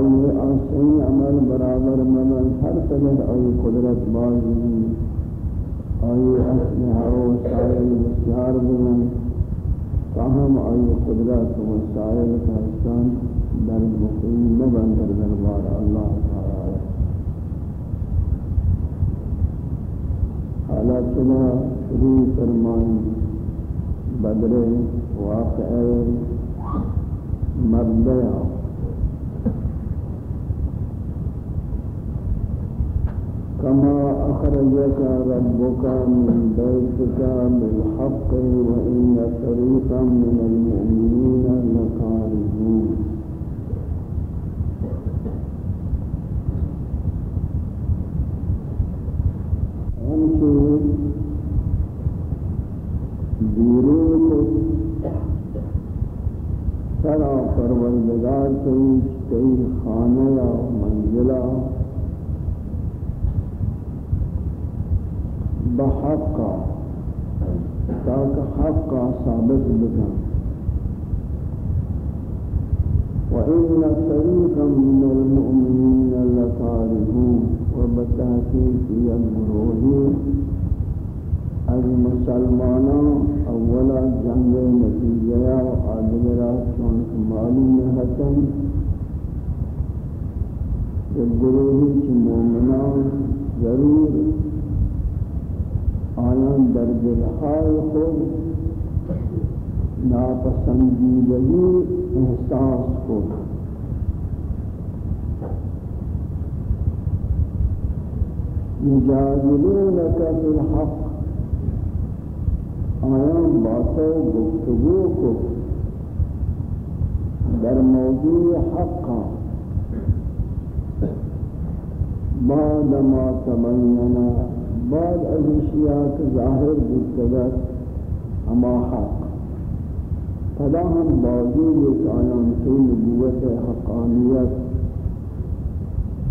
آئی آسانی عمل برابر ممن ہر قدر آئی قدرت بازی آئی اسلحہ و وسائل بسیار بمن تاہم آئی قدرت و وسائل کا حسان در مقیم نبن در دربار اللہ تعالی۔ حالات چلا شروع فرمائیں۔ بدر واقع مبدع كما أخرجك ربك من بيتك بالحق وإن فريقا من المؤمنين لكارهون ہمشہ بیرون سرا پروردگار کئی کئی خانہ یا منزلہ بحقا تاکہ حقا ثابت بکن وَإِنَّ وإن فريقا من المؤمنين لكارهون وبتحقيق يمروه المسلمان اولا جنگ نتیجہ و آدگرہ چونک معلوم حسن گروہی چی مومنان ضرور آیان در دلهای خود ناپسندیدگی احساس کو یجادلونک فی الحق. آیان باتو گفتگو کو در موضوع حقا بعد ما تبیننا بعد از اشیاء ظاہر بودتگت اما حق. فدا ہم باوجود ایک آیان سے نبوت حقانیت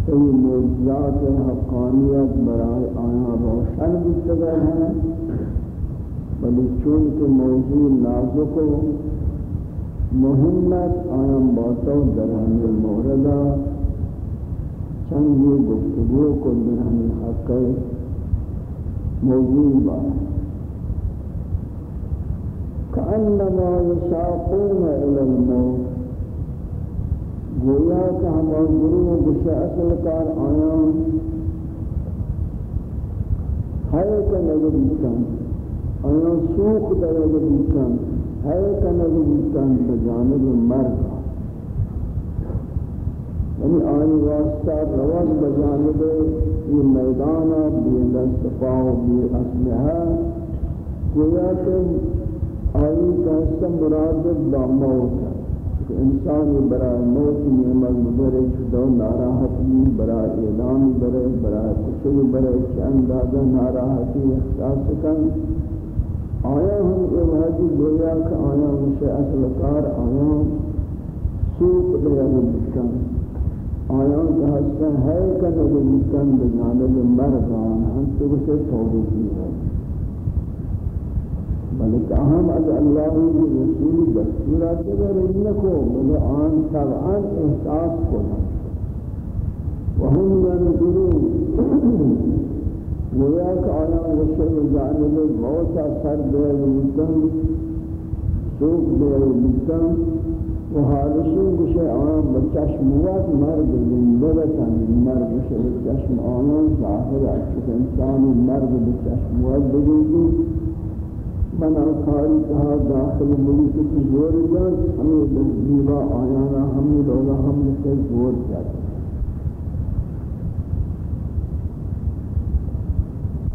سی موجزات حقانیت برای آیان روشن بودتگت ہیں بلی چونکہ موضوع نازک و مهمت آیان باتو در ہمیں موردہ چنگی گفتگو کو در ہمیں حق موجود با كأنما يساقون إلى الموت۔ گویا کہ ہم گروہ بشا اصل کار آیان۔ ہے کہ نظر بکن آیان سوق درد بکن ہے کہ نظر بکن بجانب مرد۔ یعنی آئی واسطہ روز بجانب یہ میدان بی دستفا و بی اسلحہ گویا کہ آئی کا حصہ مراد با موت ہے۔ انسان برای موت نعمت برای شدو ناراحتی برای اعلام برای برای کشل برای چه اندازہ ناراحتی احساس کن۔ آیا ہم یہ واجی گویا کہ آیا مجھے اصل کار، آیا سوق دیا بکن آیان که آیا کہ حسن ہے کہ بکن بجانب مردان ہم تو اسے توبہ کی ہے بلکہ از اللہ کی رسول دستورات اگر انکو مجھے آن طبعان احساس کنن و کنا وهم ينظرون وياك على رسول جانب الموت سر دے ملتن سوق دے و حالشون گوشه آن به چشم وقت مرد زنده بتن مرد گوشه به چشم آنان صاحب اکشت انسانی مرد به چشم وقت بگیدی من کاری که داخل ملک که زور جان همه به زیبا آیانا همه لولا همه که زور جان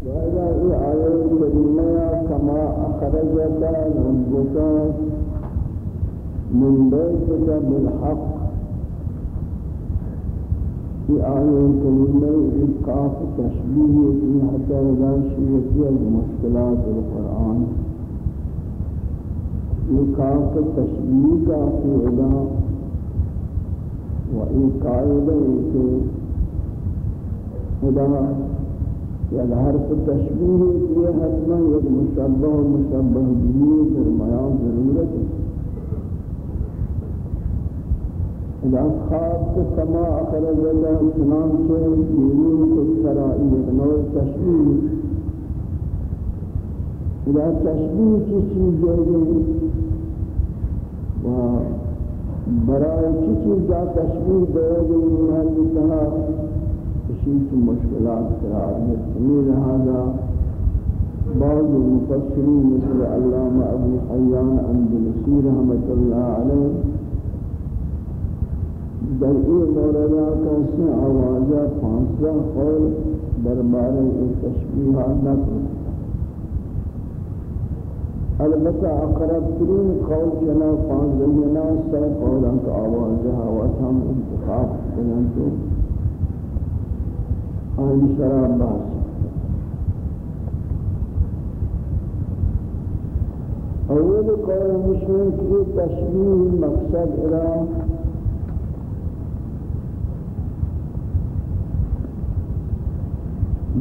وإذا إعاية بِالْمَيَا كما أَخْرَجَتَا من جسد من بيتك بالحق. في آية كريمة إتقاف تشبيه في حتى راشية المشكلات القرآن. إتقاف تشبيه کا فعلا وإقاعدة إذا. يظهر التشبيه في حتما يد مشبه ومشبه بيه في المياه ضرورته ہے اذا خواب کما اخرج اللہ چنانچہ بیرون کس طرح ایک نوع تشبیہ اذا تشبیہ کی چیز ہے و برای چی چیز کا تشبیہ دے گی محل کہا اسی کی مشکلات قرار ہے یہ لہذا بعض مفسرین مثل علامہ ابو حیان اندلسی رحمت اللہ علیہ در این موردہ کا سے آوازہ پانسہ قول دربارے تشبیہ نہ البتہ اقرب ترین قول جنا پانچ زینا سر قولان کا آواز جہا و ہم انتخاب کنن تو آن شراب باس اول قول مشہور کی تشبیح مقصد ارا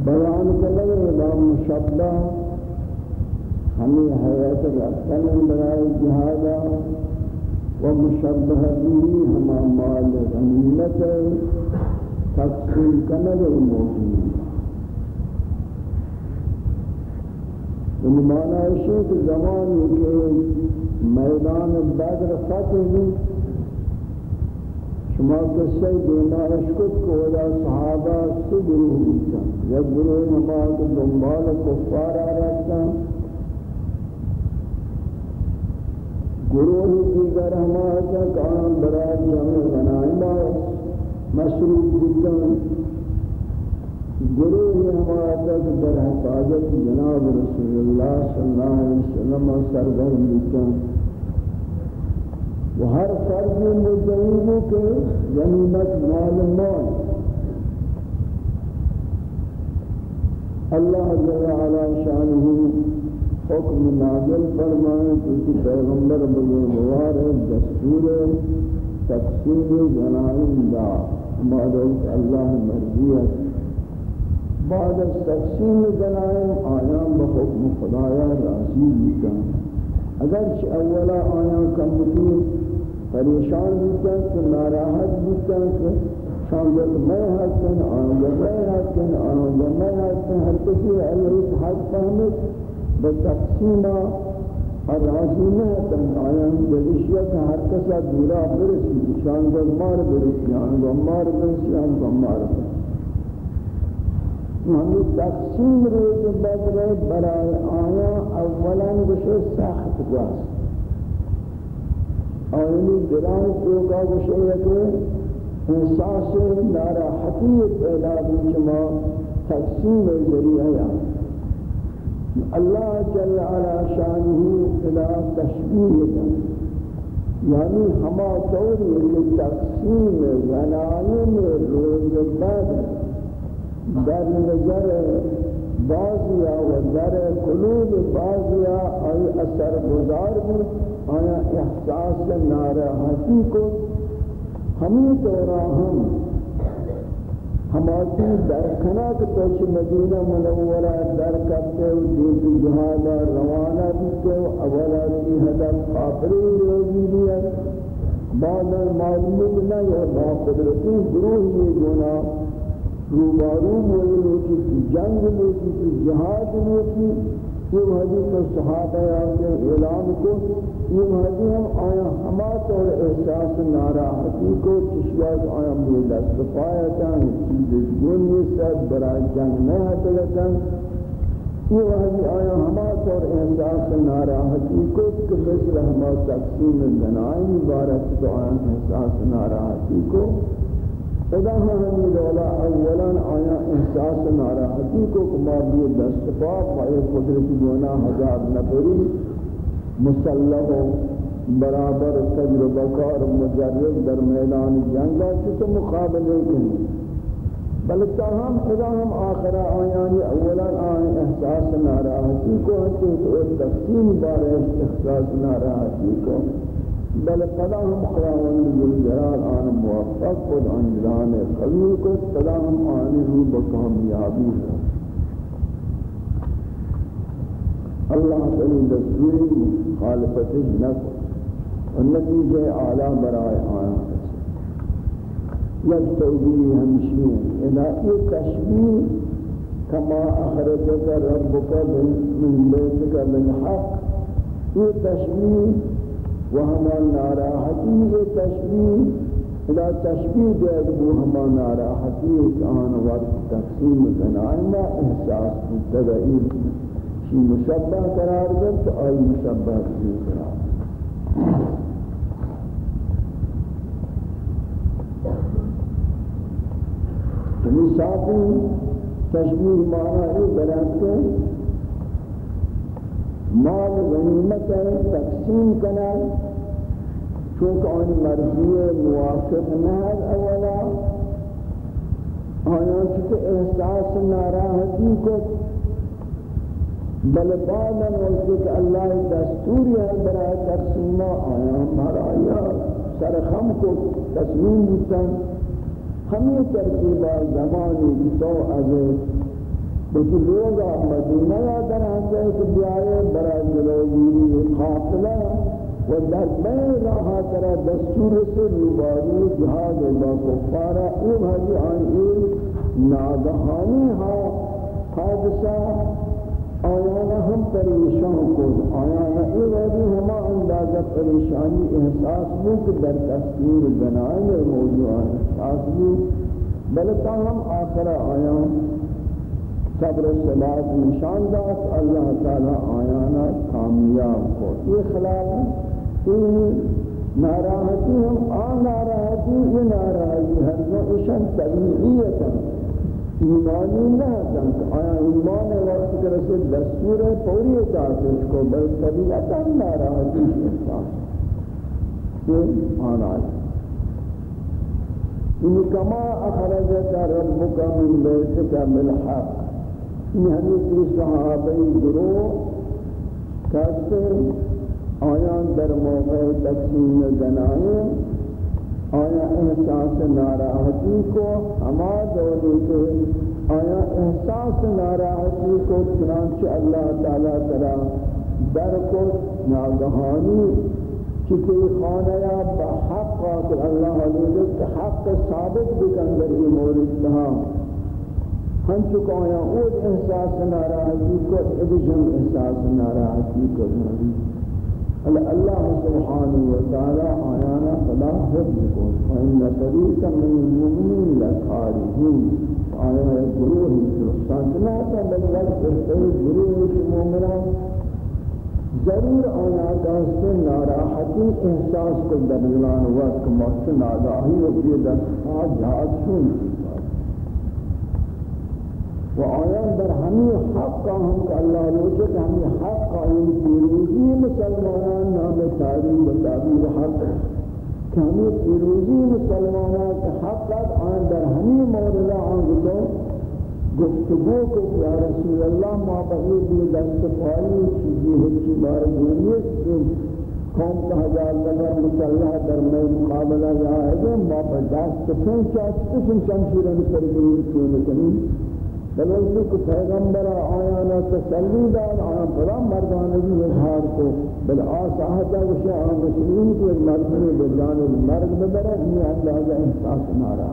بیان کرنے امام مشبہ ہمیں حیات رفتن برائے جہادا و مشبہ بھی ہما مال غنیمت تقسیم کنر موجود ان یعنی معنی ہے کہ زمانی کے میدان بدر فتح ہوئی شما قصہ دینا اشکت کو ولا صحابہ سے گروہ ہوتا یک گروہ نماز دنبال کفار آرہتا گروہ دیگر ہمارا کام؟ برای جمع غنائمہ مصروف بودن گروہ ہمارا تک در حفاظت جناب رسول اللہ صلی اللہ علیہ وسلم سرگرم بودن و ہر فرد مدعیوں کے غنیمت مال مال اللہ جل علا شانہ حکم نازل فرمائے کسی پیغمبر بزرگوار دستور تقسیم جنائم دا مادت اللہ مرضیت بعد از تقسیم جنائم آیان بحکم خدایا راضی بیتا اگرچہ اولا آیام آیان کمتی پریشان بودن که ناراحت بودن که شاید من هستن آنجا من هستن آنجا من هستن. هر کسی علیه حق فهمت به تقسیم راضی نه هستن آیان دلشیه که هر کسا دورا برسی. شانگا مار برسی. آنجا مار برسی. آنجا مار برسی. ہم تقسیم روی که بدره برای آیا اولا گوشه سخت گوست آینی دران کو کا گوشه کہ احساس ناراحتی پیدا بھی شما تقسیم ذریعہ الله جل علا على شانه الى تشبيه یعنی ہما طوری یعنی کہ تقسیم یعنی غنائم روز بعد، در نظر بازیا و در قلوب بازیا آئی اثر گزار بھی آیا احساس ناراحتی کو ہمیں دورا ہم ہماری در کنات توچ مدینہ منورہ در کرتے و دین جہادا روانہ بیتے و اولا کی حدب خاطری روزی لیا بعد معلوم نہ یا با قدرتی گروہ یہ جونا روبارو مولی کی، جنگ مولی کی، جہاد مولی یہ حدیث صحابہ آتے اعلان کو۔ یہ حدیث ہم آیا، ہما طور احساس ناراحتی کو چشوات آیا میں دست پایا چاہیں چیز گنی سب برای جنگ میں حتلتا یہ حدیث آیا، ہما طور احساس ناراحتی کو کہ مثل ہما تقسیم بنائی بارت تو آیا احساس ناراحتی کو۔ خدا ہمیں دولا اولا آیا احساس ناراحتی کو کما بھی دست پاک پائے قدرت گونا ہزار نفری مسلح برابر تجربہ کار مجرد در میدان جنگا کی مقابلے کریں بلکہ ہم خدا ہم آخرہ آیانی یعنی اولا آئیں احساس ناراحتی کو ہنچے تو تقسیم بار احساس ناراحتی کو۔ بل قدا ہم خداوند جلال آن موفق خود انجلان قوی کو قدا ہم آن رو بکامیابی ہے۔ اللہ تعالی دستوری خالفت نفس والنتیجہ اعلی برائے آیا یک توجیه ہمشی ہے اذا یہ تشبیح کما اخرجك ربك من بيتك بالحق یہ تشبیح وهما ناراحتی یہ تشبیح اذا تشبیح دے وہ ہما ناراحتی آن وقت تقسیم کنائنا احساس متبعی شی مشبہ قرار دے تو آئی مشبہ کی قرار چنی ساتھی تشبیح معنی ہے برات کے مال غنیمت ہے تقسیم کنن. چونکہ آن مرضی موافق نہ اولا آیان چکہ احساس ناراحتی کو بل بعد وقت کہ اللہ دستوری ہے برای تقسیمہ آیان مرایا سرخم کو تسلیم بیتن ہمیں ترتیبہ زمانی تو از لیکن لوگ مدینہ یا در ہنگے کہ بیائے برای جلوگیری قافلہ و در بین راہا ترہ دستور سے روباری جہاد و کفارہ ایم حضی آئی ناگہانی ہا حادثہ آیانا ہم پریشان کو آیانا ای ویدی ہما اندازہ پریشانی احساس بھی کہ در تفسیر بنائیں موضوع احساس بھی بلکہ ہم آخرہ آیانا صبر و نشان داد. اللہ تعالی آیانا کامیاب کو یہ خلاف یہ ناراحتی ہم آن ناراحتی یہ ناراضی ہر نوشن طبیعیت ایمانی نہ ہم آیا ایمان وقت کے رسول دستور پوری اطاعت اس کو بل طبیعتا ناراحتی یہ آنا آن کما اخرجت ربک من بیتک من حق ہمیں صحابہ گروہ کہتے ہیں آیان در موقع تقسیم زنائیں آیا احساس ناراحتی کو ہما دولی کے، آیا احساس ناراحتی کو چنانچہ اللہ تعالیٰ ترہ در کو ناگہانی چکے خانہ یا بحق قاتل اللہ علیہ کہ حق ثابت بکندر یہ مورد تہاں ہم چکا یا اور احساس ناراحتی کو ادجم احساس ناراحتی کو۔ اللہ اللہ سبحانہ وتعالی آیانا فلا حفظ کو فإن طریقا من المؤمنین لکارہین آیانا گروہ سانچناتا بلکہ فرقے گروہ مومنان ضرور آیا دست ناراحتی احساس کو در وقت مقصد آگاہی و بیدت آج جہاد سن و آیان در ہمی حق کا ہم کا اللہ لوچے کہ ہمیں حق قائم پیروزی مسلمانان نام تاریخ و تعبیر حق کہ ہمیں پیروزی مسلمانان کے حق قد آن در ہمیں موردہ آن گتو گفتگو کو یا رسول اللہ ما بغیر بھی دست پائی چیزی ہچی بار دنیت قوم کا ہزار نظر مسلح در میں مقابلہ یا ہے۔ ما پر دست پہنچا چکشن شمشیرن سرگیر کیوں نکنی؟ بلکہ کہ پیغمبر آیا آیانا تسلی دار آنا بڑا مردانگی اظہار کو بل آساہتا وشی آن مسلمین کو ایک مردمی بلان المرد بدرہ یہ اندازہ احساس مارا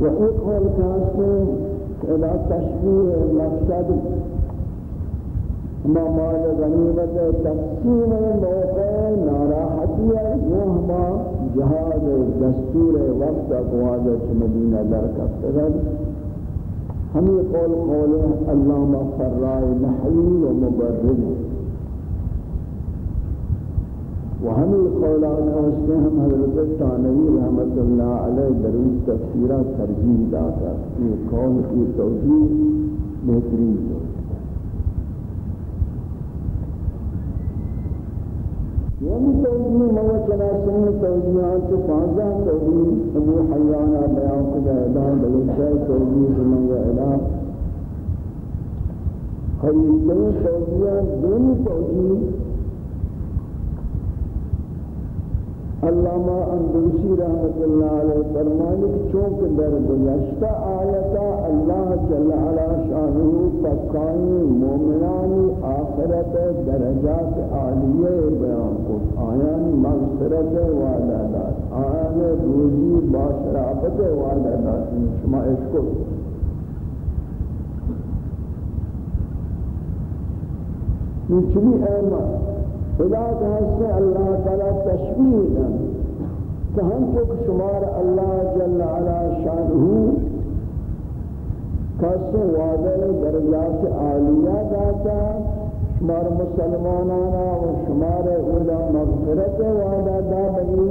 و ایک قول کہاستے ادا تشبیح مقصد ما مال غنیمت تقسیم موقع ناراحتی ہے جو ہما جہاد دستور وقت اقواد مدینہ در کفتگل ہمیں قول قول اللہ مغفر رائے محلی و مبرد و ہمیں قولان ہستے ہم حضرت تانوی رحمت اللہ علیہ درین تفسیرہ ترجیح داتا یہ قول کی توجیح بہترین جو یعنی توجیہ موچنا سنی توجیہات سے پانزہ توجیہ ابو حیانہ بیان کجا اعلان، بلوچہ توجیہ زمانگا اعلان. قریب ترین توجیہ، دونی توجیہ علامہ اندلسی رحمت اللہ علیہ فرمانے کہ چونکہ در گزشتہ آیتا اللہ جل علا شانہ پکائی مومنانی آخرت درجات عالیہ بیان کو آیان مغفرت وعدہ دات آیان روزی باشرافت وعدہ دات شما اشکر یہ چلی احمد خدا کہ اللہ تعالی تشبیہ دن کہ ہم چک شمار اللہ جل علا شانہ کس وعدہ درجات عالیہ داتا شمار مسلمانانا و شمار اولا مغفرت وعدہ دا بنی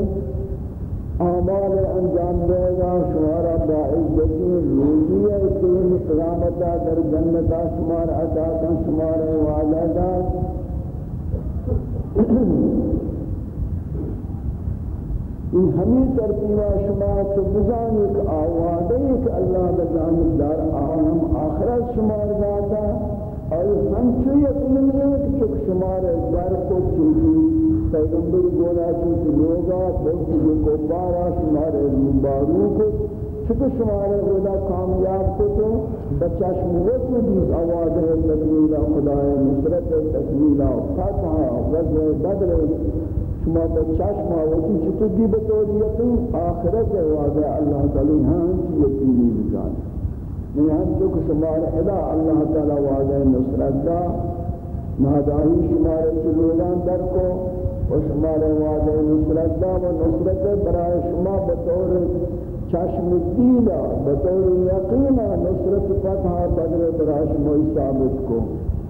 اعمال انجام دے گا شمار باعزتی روزی ہے کہ قیامتا در جنتا شمار عطا کن، شمار وعدہ دا این ہمیں ترتیبہ شما تو بزانی کہ آوادے کہ اللہ بجانب دار عالم آخرت شمار داتا اور ہم چو یقین ہے کہ چک شمار در کو چوکی پیغمبر گونا چوکی لوگا بہت جو کو پارا شمار مبارو کو، چکہ شمار خدا کامیاب کو تو بچہ شموت میں آواز ہے تکمیلہ خدا نصرت تکمیلہ فتح وزر بدر. شما بچہ یعنی شما وقتی چکہ دی بطور یقین آخرت واضح اللہ تعالی ہاں چی یقینی بجان یعنی ہم چکہ شمار ادا اللہ تعالی واضح نصرت دا ناداہی شمار چلولان در کو و شمار واضح نصرت دا و نصرت برای شما بطور چشم دینا بطور یقینا نصرت فتح بدر براش موئی ثابت کو۔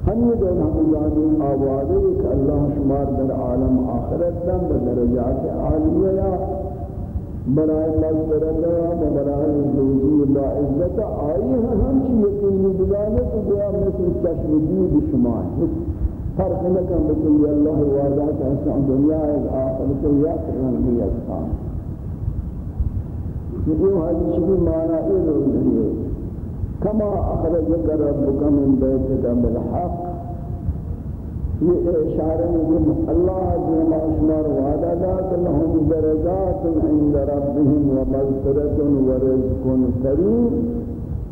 ہم یہ دون ہم جانی یعنی آوازے کہ اللہ شمار در عالم آخرت دن بدرجات عالیہ یا۔ برائے مغفرت و برائے روزی با عزت آئی ہیں ہم چی یقینی بجانے تو گیا مثل چشم دید شما ہے۔ فرق لکن بکلی اللہ وعدہ کہ انسان دنیا ایک آخرت یک رنگی اکسان یہ حدیث بھی معنی ہے ضروری کما اخرجك ربك من بيتك بالحق یہ اشارہ ہے اللہ جو معشمار وعدہ ذات لهم درجات عند ربهم ومغفرة ورزق كريم.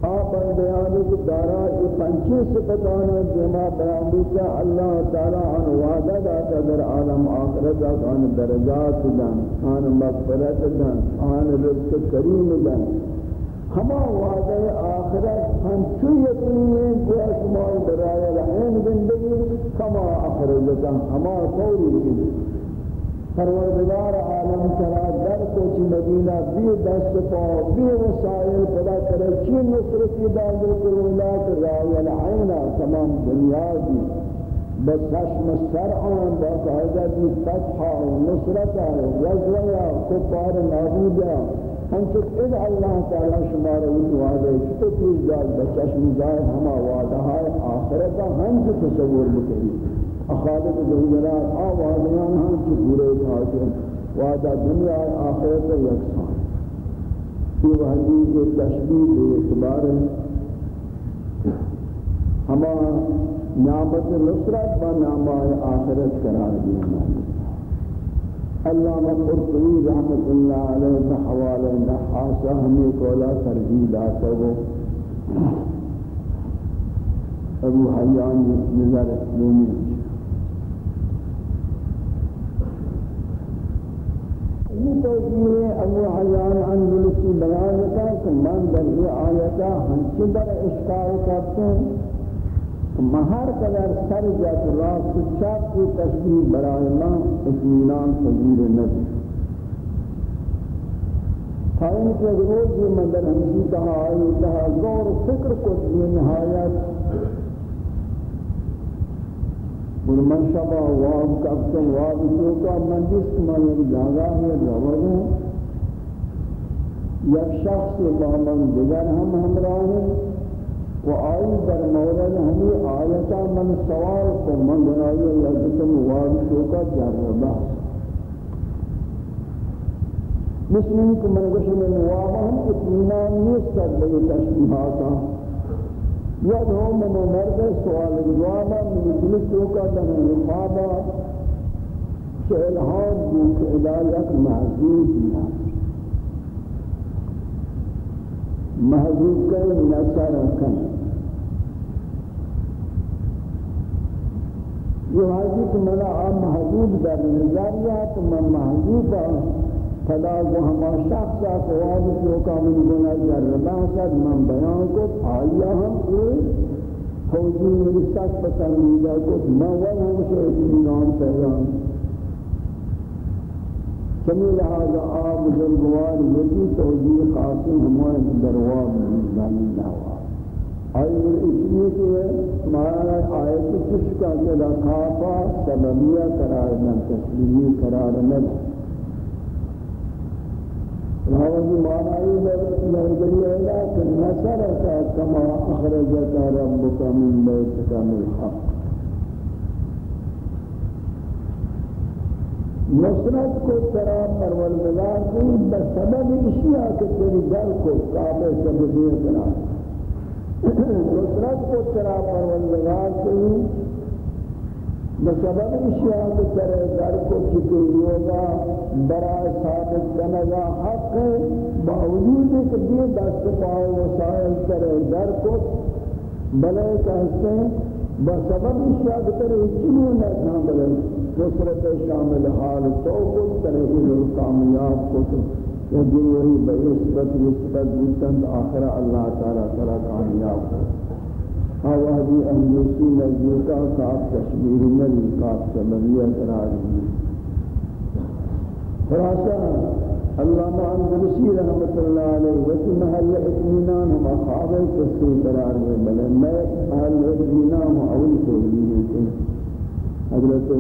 آپ بیان کی دارا یہ پنچی صفتان جمع بیان بکا اللہ تعالی عن وعدہ داتا در عالم آخرت عن درجات دن عن مغفرت دن عن رزق کریم دن. ہما وعدہ آخرت ہم چو یقینی کو اشمال برای رحم زندگی، کما آخرت دن. ہما قولی پروردگار عالم چرا در کچھ مدینہ بھی دست پا بھی وسائل پدا کرے چی نصرتی دادو کرولا کر رای العین تمام دنیا دی. بس حشم سرعان باقاعدہ دی فتحہ و نصرتہ و غزویہ کفار نابودہ ہم چک اد اللہ تعالی شمار اس وعدے چھتے پیش جال بچشم ظاہر ہما وعدہ ہے آخرتا ہم چک تصور بکری اخالق دہجرات آ وعدیان ہم چک پورے تھاکے وعدہ دنیا آخرت یکسان یہ وحدی کے تشبیح بے اعتبار ہے ہما نعمت نصرت و نعمت آخرت قرار دیا علامہ قرطبی رحمت اللہ علیہ کا حوالہ نحاسہ ہمیں کولا ترجیل آتا وہ ابو حیان نظر اسلومی یہ توجیہ ابو حیان اندلسی بیان کا کہ من در یہ آیتا ہم چدر اشکال کرتے ہیں مہر قدر سر جات راست چاپ کی تشبیح برائے اللہ اطمینان تذیر نبی۔ خائن کے روز یہ مندر ہمشی کہا آئی کہا غور فکر کو یہ نہایت من شبہ واب کفتن واب چوکا من جس من یک جاگا ہے روز ہے، یک شخص با من دیگر ہم ہمراہ ہیں۔ و آئی در مورد ہمیں آیتا من سوال کو من بنائی اللہ لذتم وارثوں کا جربہ مسلم کو من گوش میں نوابا ہم اطمینان نیست کر بے تشبیحاتا ید ہو من مرد سوال جوابا مجلس وقتا رقابا كإلهام بك إلهيك محزوب بها محزوب كان نصر كان یہ حاجی کہ ملا عام محجوب در نظریات من محجوبا فلا وہ ہما شخص اقوال جو کا من گناہ جربہ سد من بیان کو آیا ہم فوجی میری سخت پسند پسندیدہ کو میں وہ ہم سے اطمینان پیغام چمی لہذا آب جلگوار یکی توجیہ قاسم ہمارے درواب میں جانی دعوات آئی اس لیے کہ تمہارا آیت کس کا کلا کھاپا سببیہ قرار نہ تسلیمی قرار نہ۔ راوی معنی لرگلی ہے کہ نصر کا کما اخرجت ربک من بیتک من الحق نصرت کو ترا پروردگار کی بسبب اشیاء کے تیری گھر کو کعبے سے بدیر قرار نصرت کو ترا پروردگار سے بسبب اشیاء کے ترے در کو چکے ہوگا برائے ثابت کنگا حق باوجود ایک بھی دست پاؤ وسائل ترے در کو بلے کہتے ہیں بسبب اشیاء کے ترے چنو نہ بلے نصرت شامل حال تو کو ترے کامیاب کو تو یا جنوری بہشبت نسبت بودتند آخر اللہ تعالیٰ تعالیٰ کامیاب ہو۔ آوازی اہلیسی نزدیکا کاف تشبیر نبی کاف سببیہ قرار دی. خلاصہ علامہ اندرسی رحمت اللہ علیہ وقت محل اطمینان ہم اخواب کسی قرار میں بلے میں محل اطمینان اول کو لیے حضرت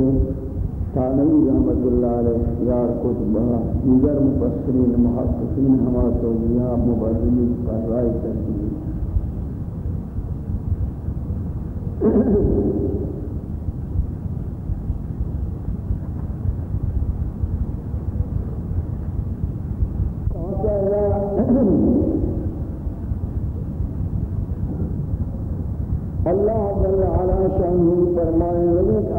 ثانوی رحمت اللہ علیہ یار کتبہ دیگر مفسرین محققین ہما توجیہ مبرلی پر رائے کرتی ہیں اللہ جل وعلا شانہ فرمائے ولید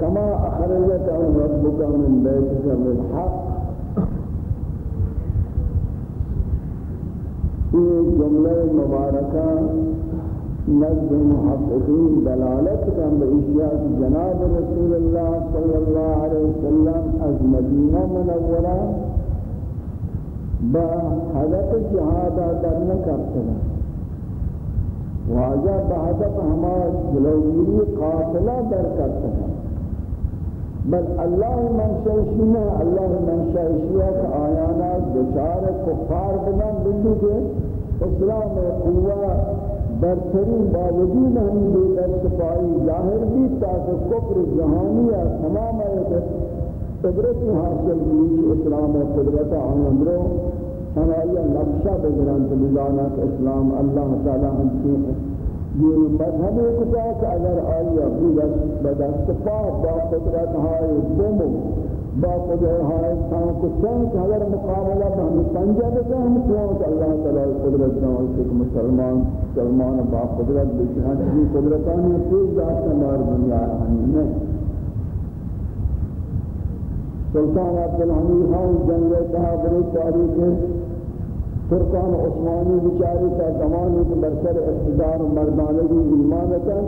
کما اخرجت ربک من بیتک بالحق. یہ جملہ مبارکہ نزد محققین دلالت کا باشیاء جناب رسول اللہ صلی اللہ علیہ وسلم از مدینہ منورہ با حضرت جہادہ درن کرتے ہیں۔ واجہ بہدف ہمارا جلوگیری قاتلہ در کرتا بل اللہ منشایشینا اللہ منشایشیہ کا آیانا بچار کفار بنام بندو کے۔ اسلام قوہ برترین باوجود ہم بے در سپائی ظاہر بھی تاکہ کفر جہانیہ تمام قدرت حاصل بھی اسلام قدرت آن اندروں ہمارا نقشہ بگران تو کہ اسلام اللہ تعالی ہم کی یہ مذہب کتا کہ اگر آیا بدست پا با قدرت ہائے بمو با قدرت ہائے تاں کو چند کہ اگر مقابلہ بہم سنجا بکا ہم تو اللہ تعالی قدرت جان کہ مسلمان مسلمان با قدرت بشہن کی قدرتانی تیز داشت ہمار دنیا ہمیں میں سلطان عبدالحمید خان جنگ تہا بری تاریخ فرقان عثمانی بچاری کا زمانی کے برسر اقتدار مردانگی ایمانتا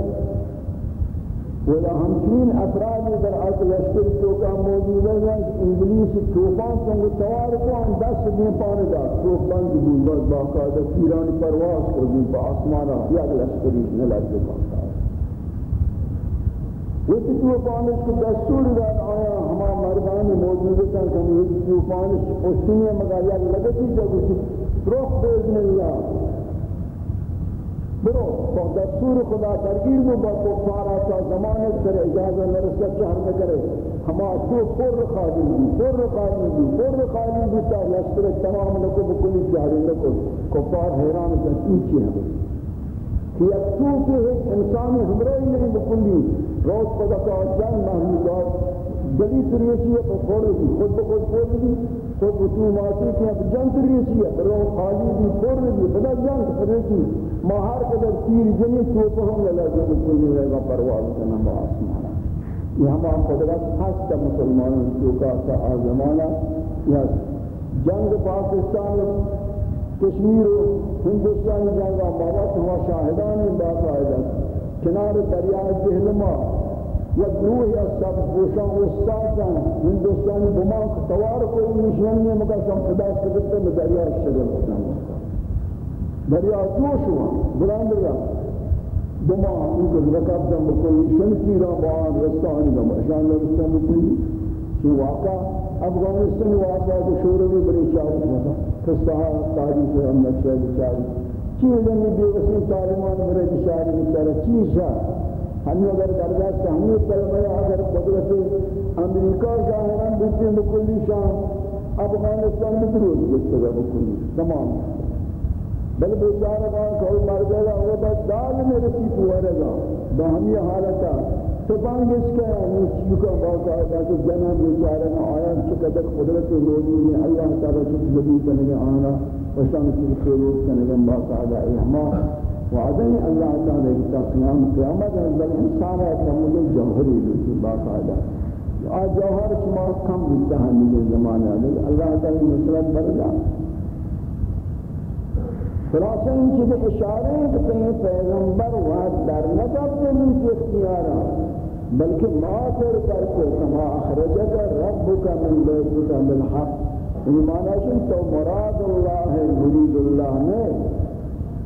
ولا ہمچین افرادی در آت لشکر چوکا موجود ہے انگلیس توفان کو توار کو ہم دس دن پانے دا توفان کی بولباز باقاعدہ پیرانی پرواز کو دن پا آسمانا یا لشکری نلد باقاعدہ وہ توفانش کو دستور داد آیا ہما مردانی موجود ہے کہ ہم یہ توفانش پوشتنی مگر یا لگتی جب روح بإذن الله برو، با دستور خدا ترگیر مو با کفارا تا زمان در اجازه نرسل چهر نکره ہما تو پر خالی بھی پر خالی بھی پر خالی بھی تا لشکر تمام نکو بکلی جاری نکو. کفار حیران جنسی چی ہیں؟ کہ یک تو ایک انسانی ہمرائی نہیں بکلی. روز خدا کا جن محمودات جدی تریسی ہے، تو خود بخود خود بھی تو بتو ماتی کہ اب جنگ ریسی ہے رو خالی بھی پر بھی بڑا جنگ ریسی مہار کے در تیر جنی تو تو ہم لگا جو کل نہیں رہے پرواز کرنا با آسمانا یہ ہم قدرت خاص کا مسلمانوں کو کا سا آزمانا یا جنگ پاکستان کشمیر و ہندوستان جنگ آبادت ہوا شاہدان باقاعدہ کنار دریائے جہلمہ یا گروہ یا سب پوشان استادان ہندوستان بماک توار کو نشان نے مگا شام خدا سے کہتے ہیں دریا شجر دریا جوش ہوا بلند رہا بما ان کو رکاب دم کو نشان کی را بان رستان دم شان رستان کو کہ واقع افغانستان واقع تو شور میں بڑے چاہت ہوا کستا تاریخ سے ہم نقشہ چاہیے چیزیں بھی وسیع تعلیمان میرے اشارے میں چلا چیز ہے ہم اگر درجہ سہمی طلبہ اگر قدرت امریکہ ظاہران بیتی مکلی شان افغانستان میں دروز جستے مکلی تمام بل بیچارہ کان کوئی مر جائے گا وہ بس دال میں رسی پوارے گا بہمی حالتا سپان جس کے نیچیو کا باقاعدہ کہ جنہ بیچارہ نہ آیا چقدر قدرت روزی میں اللہ تعالیٰ چک جدید کنگے آنا وشان چک خیروز کنگے باقاعدہ احمد وعدہ اللہ تعالی کی قیام قیامت ہے بل انسان ہے کہ جوہری دوسری باقاعدہ آج جوہر شما کم ہوتا ہے مجھے زمانہ لیکن اللہ تعالی مسلط بر جا خلاصہ ان چیز اشارے کہ پیغمبر وعد در نظر سے دلی کی اختیارا بلکہ ما کر کر کو کما اخرجک ربک من بیتک بالحق. یعنی معنی ہے تو مراد اللہ ہے مرید اللہ نے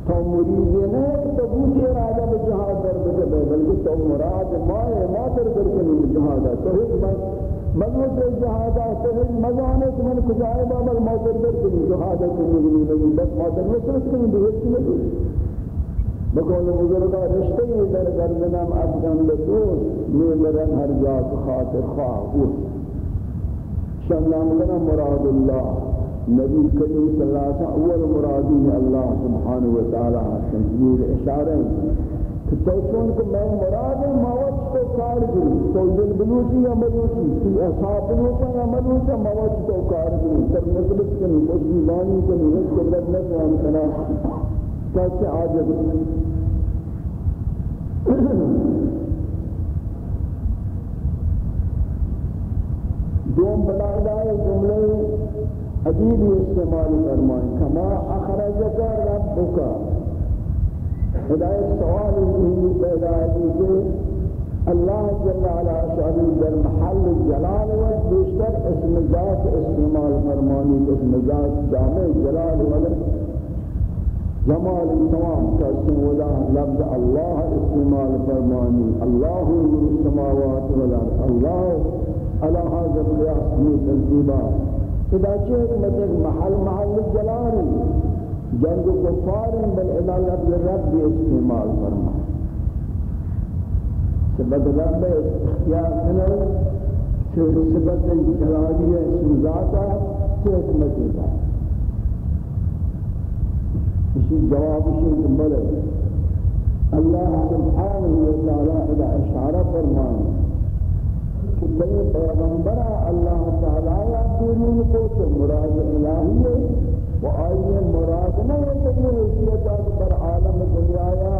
تو مرید یہ نہیں کہ تو بوٹی ارادہ بجہاد در بکے بلکہ تو مراد مائے ما در در کنی جہادہ تو ہیچ مضبوط جہادہ تو ہیچ مزانے کہ من کجائے بابا؟ ما در در کنی جہادہ کنی کنی کنی بس ما در نصرت کنی بہت کنی کنی بقول بزرگا رشتے ہی در گردنم افغان یہ مرن ہر جا خاطر خواہ بود شنام لنا مراد اللہ نبی کریم صلی اللہ علیہ وسلم اول مرادی اللہ سبحانہ و تعالی تنزیر اشارہ. کہ تو چون کہ میں مراد موت کار گری تو دل بلوچی یا ملوچی کی اصحاب بلوچا یا ملوچا موت تو کار گری تر مطلب کنی مسلمانی کنی اس کو لگ نہ کنا کیسے عاجز دوم بلائدہ جملے عجیب استعمال فرمائیں کما اخرجک ربک. ہدایت سوال ذہنی پیدا ہے کہ اللہ جل علا شعبی در محل جلال و بیشتر اسم ذات استعمال فرمانی اسم ذات جامع جلال و جمال تمام قسم ولا لفظ اللہ استعمال فرمانی. اللہ نور السماوات والارض اللہ على هذا القياس من ترتيبات خدا حکمت ایک محل محل جلال. جنگ کفار بل عدالت رب استعمال فرما سبت رب اختیار کنو کہ سبت جلالی اسم ذاتا سے حکمت ذات اسی جواب شیخ بلے اللہ سبحانہ وتعالی اذا اشارہ فرمائے کہ بلے پیغمبرہ اللہ تعالی یا دینین کو تو مراد الہی ہے و آئیے مراد نہیں ہے کہ حیثیت پر عالم دنیا یا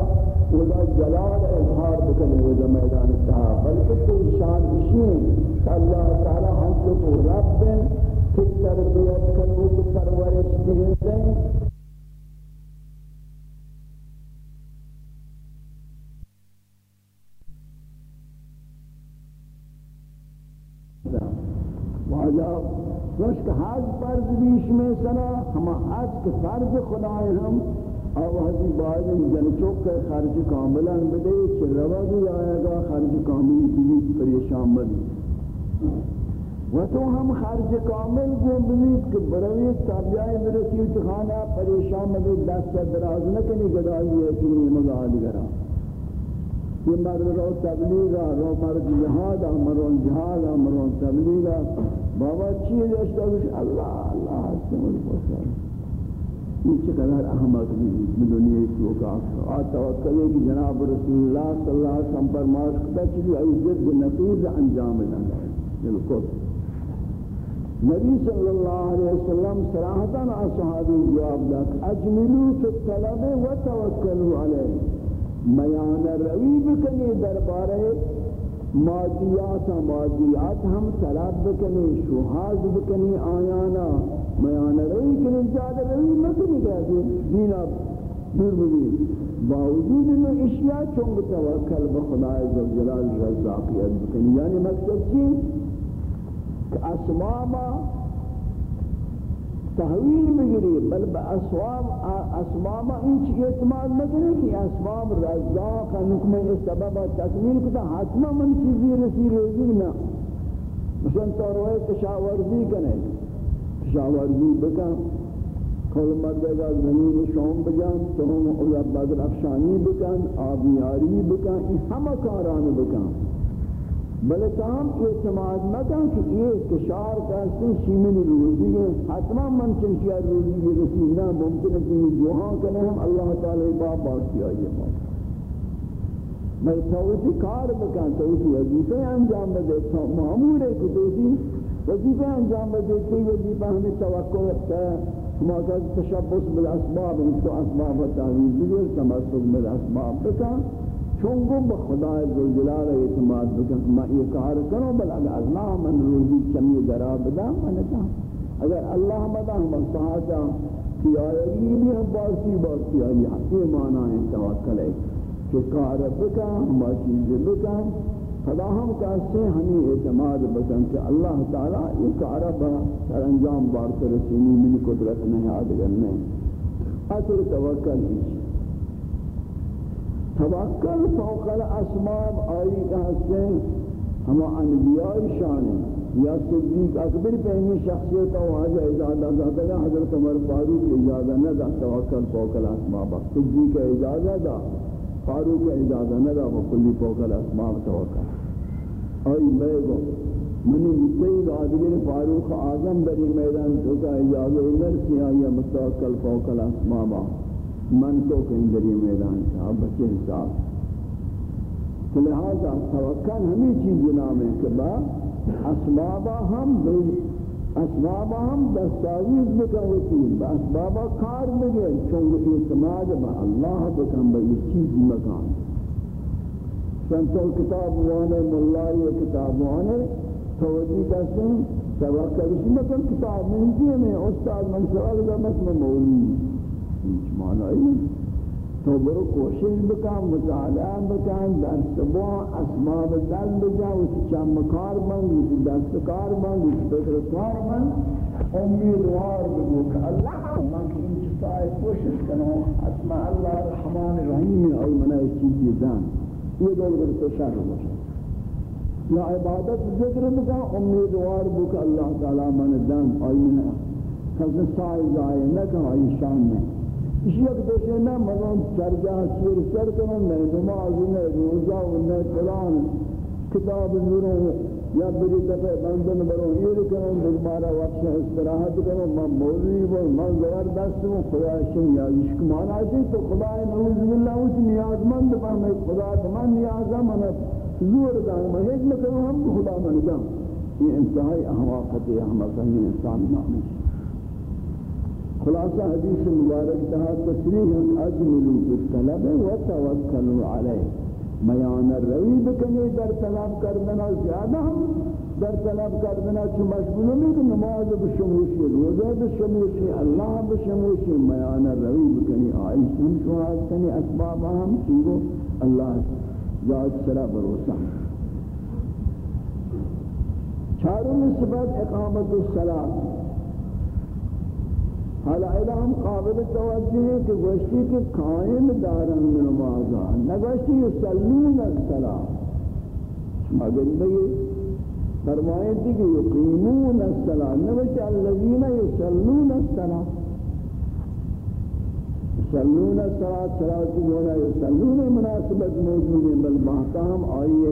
ودا جلال اظہار بکنے ودا میدان تہا بلکہ تو شان اشین کہ اللہ تعالی ہم کو رب کی تربیت کرو پرورش دیں واجا وشک حج فرض بیش میں سنا، ہم حج کے فرض خدای ہم اور حضی بعد جن یعنی چوک خرج کاملا بدے چلوا بھی آئے گا خرج کامل بھی پریشان بنی و تو ہم خرج کامل کو بنید کہ بروی تابعی برسی اتخانہ پریشان مدے دست دراز نہ کنی گدائی ہے کہ یہ مگا آدگرہ یہ مرد رو تبلیغ، رو مرد جہاد مرون جہاد مرون تبلیغ۔ بابا چیز اشتا کچھ اللہ اللہ حسن الفسر یہ چقدر احمد بھی دنیا کی وقت آ توکل ہے کہ جناب رسول اللہ صلی اللہ علیہ وسلم پر ماش کتا چیز عزت و نفیذ انجام دینا بالکل۔ نبی صلی اللہ علیہ وسلم صراحتاً اصحابی جواب داد، اجملو فی الطلب و توکلو علیہ۔ میان روی بکنی دربارے مادیات مادیات ہم طلب بکنی شہاز بکنی آیانا. میان روی کنی زیادہ روی مکنی کہتے دینا دور بھی باوجود میں اشیاء چونگ توکل بخدای ذوالجلال رزاقیت بکنی. یعنی مقصد چی؟ کہ اسماما تحویل بگیری بل با اسواب اسباب انچ اعتماد نکنے کہ اسباب رزاق نکمہ سبب تکمیل کتا حتما من چیزی رسی روزی نا مثلا تو روئے کشاورزی کنے کشاورزی بکن. کل مردے گا زمین شوم بجان تو ہم بدر افشانی بکن آبیاری بکن یہ ہم کاران بکن. بلے تام اعتماد مکن کہ یہ کشار کرتے شیمن روزی ہے، حتما من چنشیا روزی یہ رسول نہ ممکن ہے کہ جوہاں کریں ہم اللہ تعالی باب باقی آئیے بات۔ میں توتی کار بکن توتی وظیفے انجام بدے تو معمول ہے کہ توتی وظیفے انجام بدے کوئی وظیفہ ہمیں توقع ہے۔ ہما کہ تشبس بالاسباب ان کو اسباب و تعویز دیگر تمسک بالاسباب بکن چونگو بخدا جلال اعتماد بکن، ما یہ کار کرو، بل اگر اللہ من روزی چمی درا بدا منتا اگر اللہ مدا ہم سہاتا کی آئیگی بھی ہم باسی باسی آئی یہ معنی ہے توکل ہے کہ کار بکن ہما چیز بکن. خدا ہم کہتے ہیں ہمیں اعتماد بکن کہ اللہ تعالی یہ کار با سر انجام بارت رسینی من قدرت نہیں، آدگر نہیں. اثر توکل ہی توکل فوق الاسباب آئی کا حسن ہما انبیاء شان یا صدیق اکبر پہنی شخصیت و حاجہ اجازہ داتا ہے حضرت عمر فاروق اجازہ نہ دا توکل فوق الاسباب صدیق اجازہ دا فاروق اجازہ نہ دا وکلی فوق الاسباب توکل. آئی میں گو منی متعید آدگر فاروق آزم بری میدان تو کا اجازہ نرسی آئی مستوکل فوق الاسباب من تو کہیں دری میدان تھا بچے حساب. لہذا توکل ہمیں چیز نام ہے کہ با اسبابا ہم اسبابا ہم دستاویز بکن ہوتی با اسبابا کار بگے چونکہ اعتماد با اللہ بکن با یہ چیز مکان. سنتو کتاب وانے ملائی کتاب وانے توجی کہتے ہیں توکل اسی مکن. کتاب منزی میں استاد من سوال کا مسئلہ مولی هیچ معنی تو برو کوشش بکن مطالعه بکن درس با اسباب دل بجا و چم کار بند و دست کار بند و فکر کار بند امیدوار بگو کہ اللہ من کہ ان چیزای کوشش کنو اسماء اللہ الرحمن الرحیم اور منع چیزی دان یہ دول گر تو شر باشه یا عبادت ذکر بکن امیدوار بکن اللہ تعالی من دان آئی منع کسی سائے جائے نہ کہ آئی شان نہیں اسی ایک دوسرے نہ مگر چرجا سیر سر کرن نہ نماز نہ روزہ نہ قرآن کتاب نور یا بری دفعہ بندن برو یہ کروں دوبارہ وقت استراحت کروں میں موضوعی بول میں زبردست ہوں خدا شن یا عشق مانا جی تو خدا نعوذ باللہ اس نیاز مند پر میں خدا من نیازہ من زور دان میں ہیچ مکروں ہم خدا من جام یہ انتہائی احماقت احمقہ انسان نامی خلاصہ حدیث مبارک تہا تصریح اجملو بالطلب و توکلو علیہ۔ میان روی بکنی در طلب کردنا، زیادہ ہم در طلب کردنا چو مشغول میں کہ نماز بشموشی، روزہ بشموشی، اللہ بشموشی، میان روی بکنی آئی سن شوہد کنی اسباب ہم چیزو اللہ ذات سرا بروسا چاروں میں سبت اقامت الصلاة۔ حالا ہم قابل توجہ ہے کہ گوشتی کے قائم دارن نمازا نگوشتی یسلون السلام مگر بگی فرمائیں تھی کہ یقیمون السلام نگوشتی اللذین یسلون السلام یسلون الصلاة صلاة دونا یسلون مناسبت موجود ہے، بل باہتام آئیے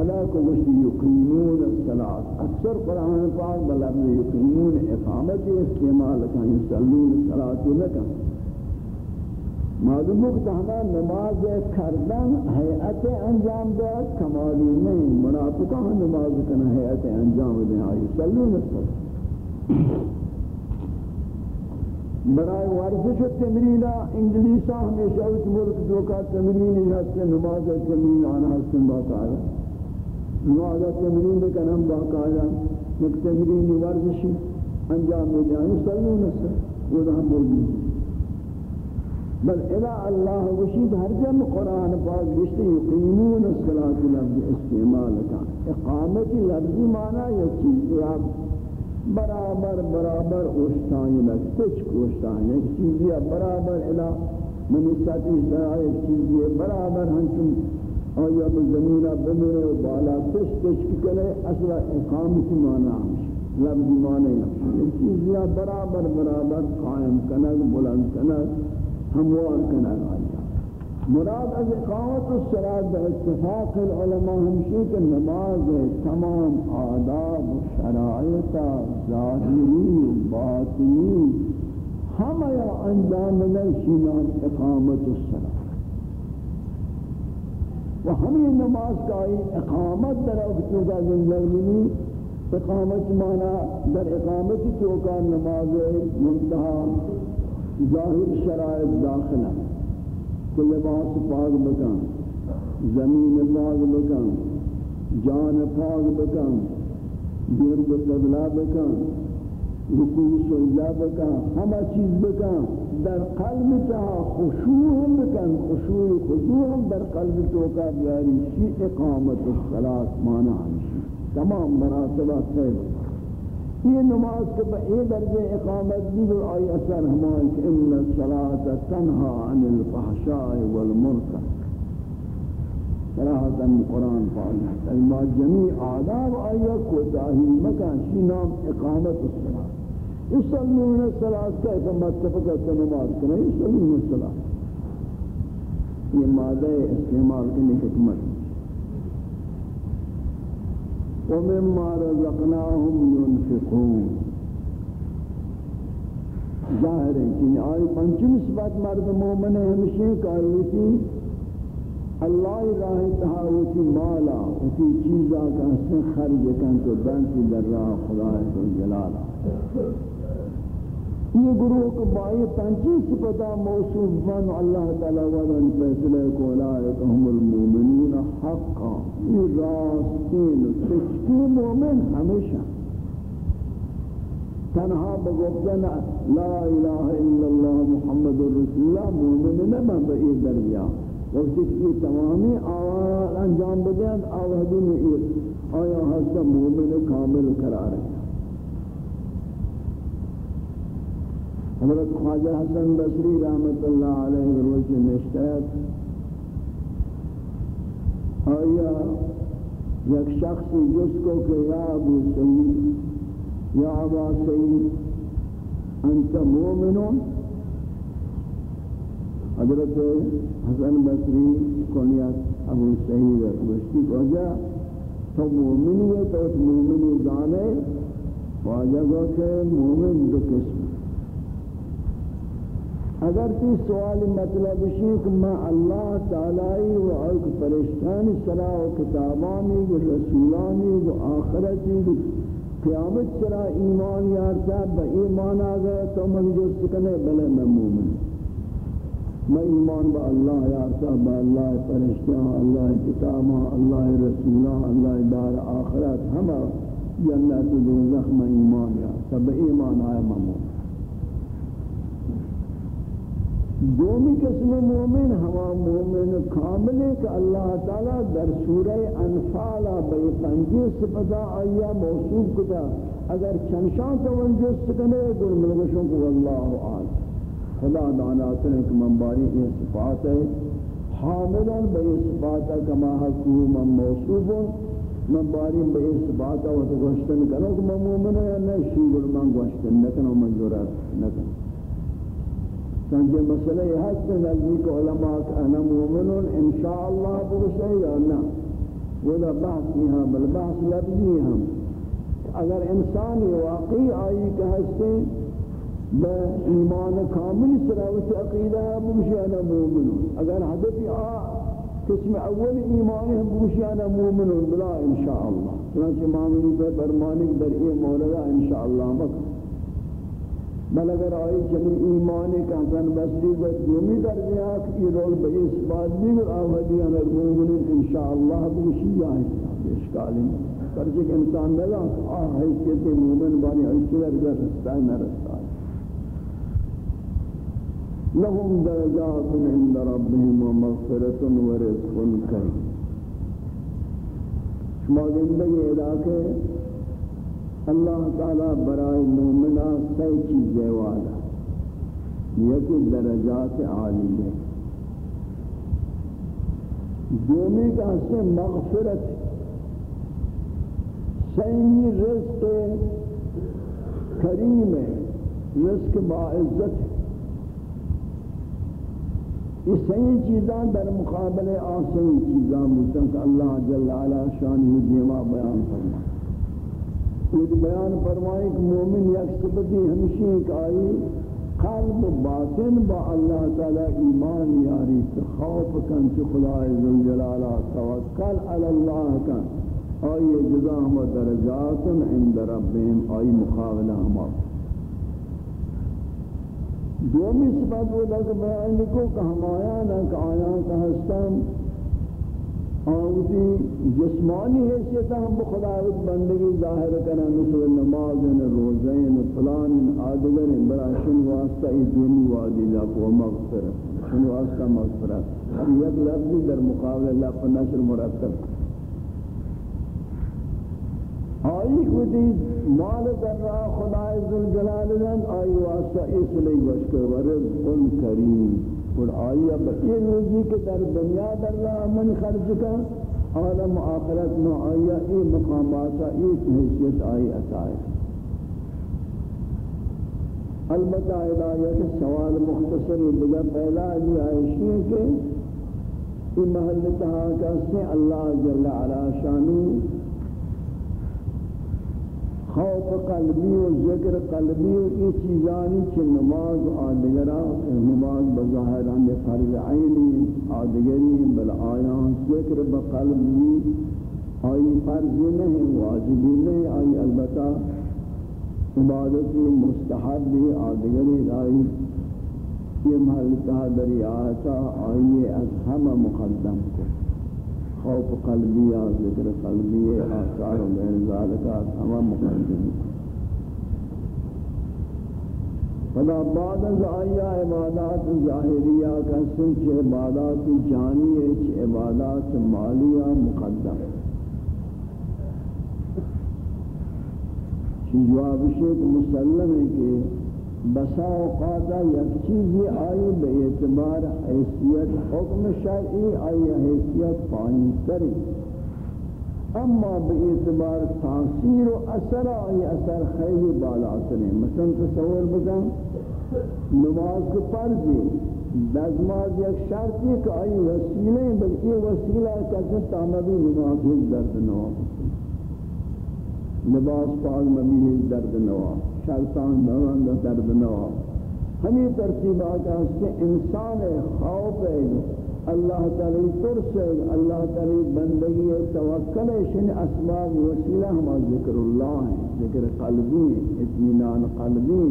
علا کو وشی یقیمون الصلاة اکثر قرآن پاک بلد یقیمون اقامت استعمال کن یسلون الصلاة لکن معلوم کہ ہمیں نماز کردن حیعت انجام داد کمالی نہیں منافقہ نماز کن حیعت انجام دیں۔ آئی، سلون الصلاة برای ورزش و تمرین انگلیسا ہمیشہ اس ملک جو کا تمرین ہی ہے نماز تمرین آنا حسن باقاعدہ نماز تمرین لیکن ہم باقاعدہ ایک تمرین ورزشی انجام میں جائیں سلو نصر وہ ہم موجود بل الہ اللہ وشید ہر جم قرآن پاک رشتے یقیمون الصلاة لفظ استعمال کا اقامت لفظی معنی یہ چیز آپ برابر برابر اوشتانی لگ کچھ کوشتانی ایک چیزی برابر الہ. منیساتی ذرا ایک چیزی برابر ہنچن. آیا بزمینہ بمیرے بالا کچھ کچھ کرے اصلا اقامتی معنی ہمشی. لفظی معنی ہمشی. ایک چیزی برابر برابر قائم کنگ، بلند کنگ، ہموار کنگ آئی. مراد از اقامت الصلاة باتفاق العلماء ہمشی کہ نماز تمام آداب و شرائط ظاہری و باطنی ہم یا انجام نشینان اقامت الصلاة و ہمیں نماز کا اقامت در اکتو کا زندگی اقامت مانا در اقامت تو کا نماز منتحہ ظاہر شرائط داخلہ کہ لباس پاک بکن، زمین پاک بکن، جان پاک بکن گرد قبلہ بکن، رکوع سجدہ بکن ہمہ چیز بکن، در قلب تہا خشوع ہم بکن، خشوع خضوع ہم در قلب توکا بیاری یعنی شی اقامت الصلاة مانا ہمشی تمام مراتبہ خیر یہ نماز کے بے درجے اقامت بھی اور آئی اثر ہمان کہ ان الصلاة تنہا عن الفحشاء والمنکر. صراحتا قرآن پاک علماء جمیع آداب آیا کوتاہی مکان شی نام اقامت الصلاة. یصلون الصلاة. کیف متفقت نماز کریں یصلون الصلاة. یہ مادہ استعمال کرنے حکمت. ومما رزقناهم ينفقون. ظاہر ہے کہ آئی پنچم صفت مرد مومن ہمشہ کائیتی اللہ راہ تہا ہوتی مالا، ہوتی چیزا کا سے خرج کن تو بنتی در راہ خدا جلالا یہ گروہ کو بائی پنچی سپتا موصوف من اللہ تعالی ودن فیصلے کو لائق ہم المومنون حقا۔ یہ راستین سچکی مومن ہمیشہ۔ تنہا بگفتن لا الہ الا اللہ محمد رسول اللہ، مومن نبا بئی دریا۔ وقت کی تمامی آوار انجام بدین آوہدی میں آیا حسن مومن کامل قرار ہے۔ حضرت خواجہ حسن بصری رحمت اللہ علیہ روز نشتیت آیا یک شخص جس کو کہ یا ابو سید یا ابا سید انت مومنون؟ حضرت حسن بصری کنیت ابو سید وشتی کو تو مومنی ہے تو مومنی جانے واجب ہو کہ مومن دو قسم اگر تی سوال مطلب شیخ ما اللہ تعالی و آئیک پرشتانی سرا و کتابانی و رسولانی و آخرتی و قیامت سرا ایمان یارتا با ایمان آگئے تو من جو سکنے بلے میں مومن. میں ایمان با اللہ یارتا با اللہ پرشتیاں اللہ کتاباں اللہ رسولاں اللہ دار آخرت ہما جنت دوزخ میں ایمان یارتا، با ایمان آئے مومن. دومی قسم مومن، ہوا مومن کامل ہے کہ اللہ تعالی در سورہ انفال بے پنجی سپتا آیا موصوف کتا۔ اگر چنشان توجہ سکنے گر ملگشوں کو اللہ آل خدا دانا سنے کہ منباری یہ صفات ہے۔ حاملا بے صفات کما حکوم موصوف منباری بے صفات و تگوشتن کرو کہ مومن ہے یا نہیں؟ شیگر من گوشتن نکنو منظورات نکنو۔ سنجھے مسئلہ یہ ہے کہ نزدیک علماء أنا مومنون انشاءاللہ بگشے یا نا وہ دا بحث یہاں بل بحث لفظی ہم اگر انسان واقعی آئی کہ ہستے با ایمان کامل سراوت عقیدہ بگشے أنا مومنون. اگر حدث آ قسم اول ایمان ہم بگشے أنا مومنون بلا انشاءاللہ چنانچہ معاملی پر برمانک در یہ مولدہ انشاءاللہ مکہ بل اگر آئی چلی ایمانی کا حسن بسری و دومی در گیا کہ یہ رول بئی اس بات بھی اور آوہدی اگر مومنین انشاءاللہ بوشی جائے اشکالی پرچہ کہ انسان نگا آہ حیثیت مومن بانی حیثیت در رستا ہے نہ رستا ہے لهم درجات عند ربهم ومغفرة ورزق كريم شما زندگی علاقے اللہ تعالی برائے مومنہ سی چیزیں والا یکی درجات عالی ہے۔ دومی کا سے مغفرت سیمی رزق کریم ہے۔ رزق باعزت ہے۔ یہ صحیح چیزاں در مقابل آسان چیزاں بودتا کہ اللہ جل علا شانی دیما بیان فرمائے۔ یہ بیان فرمائے کہ مومن یک صفتی ہمشی ایک آئی، قلب باطن با اللہ تعالی ایمان یاری، خوف کن چی خدا عزوجلالہ توکل علی اللہ کن، آئی جزا ہم درجات عند ربهم آئی مقابلہ ہم دومی صفت وہ لگ بیان لکھو کہ ہم آیا نا کہ آیا کہ ہستم آوتی جسمانی حیثیت ہم خداوت بندگی ظاہر کرنا مثل نماز روزین فلان، آدگر برا شن واسطہ ایدونی وادی لک و مغفرت، شن واسطہ مغفرت. ہم یک لفظی در مقابل لف نشر مرتب. آئی خودی مال در راہ خدا عزالجلال آئی واسطہ اس لیے بشکر ورزق کریم. اور آئی اب یہ روزی کے در دنیا در رہا من خرج کا، عالم آخرت میں آئی ای مقامات ای حیثیت آئی اتائے البتہ ادایہ کے سوال مختصر دیگر پہلا بھی آئیشی ہے کہ یہ محل تہا کہ اللہ جل علا شانی خوف قلبی و ذکر قلبی و یہ چیزانی چھ نماز آدگرہ نماز بظاہران فرض عینی آدگری، بل آیان ذکر بقلبی آئی فرض نہیں واجبی نہیں آئی البتہ عبادتی مستحب بھی آدگری آئی یہ محل تحدری آتا آئیے از ہم مقدم کو خوف قلبی یا ذکر قلبی آثار و بین ذالکہ تمام مقدم. فدا بعد از آیا عبادات ظاہریہ کا سنچ عبادات جانی ہے عبادات مالیہ مقدم. جواب شیخ مسلم ہے کہ بسا اوقاتا یک چیزی آئی بے اعتبار حیثیت حکم شرعی، آئی حیثیت پانی کری اما بے اعتبار تاثیر و اثر، آئی اثر خیلی بالا سنے مثلا تصور بکن، نماز کو فرضی نماز یک شرطی کہ آئی وسیلے، بلکہ وسیلہ کسی تامدی نماز ہی درد نماز لباس پاک مبیل درد نوا شیطان نوان درد نوا ہمیں ترتیبات سے انسان خوف ہے. اللہ تعالی ترس ہے. اللہ تعالی بندگی توکل ہے. شن اسباب وسیلہ ہم ذکر اللہ ہے. ذکر قلبی اطمینان قلبی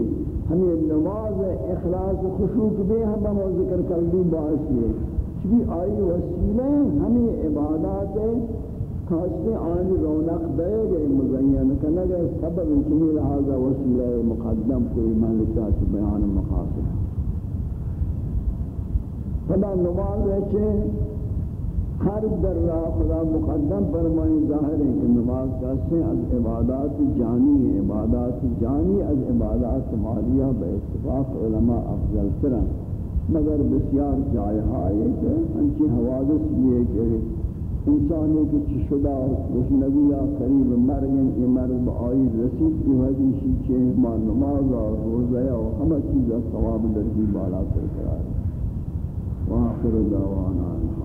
ہمیں نماز اخلاص خشوع بھی ہم ذکر قلبی باعث ہے. چبی آئی وسیلہ ہمیں عبادات کاستے آن رونق دے گئے مزین یعنی کرنے گئے سبب چنی لہذا وسیلہ مقدم کوئی ملکہ چھ بیان مقاصد. خدا نماز ہے کہ ہر در راہ خدا مقدم فرمائیں ظاہر ہے کہ نماز کاستے از عبادات جانی ہے، عبادات جانی از عبادات مالیہ بے اتفاق علماء افضل ترن. مگر بسیار جائے ہے کہ انچی حوادث یہ کہ انسانی کی چشدہ اس نبی قریب مرگن یہ مرگ بآئی رسید کی حدیثی چھے ما نماز اور روزہ اور ہمیں چیزہ ثواب درگی بالا کر کرا وآخر دعوانا الحمد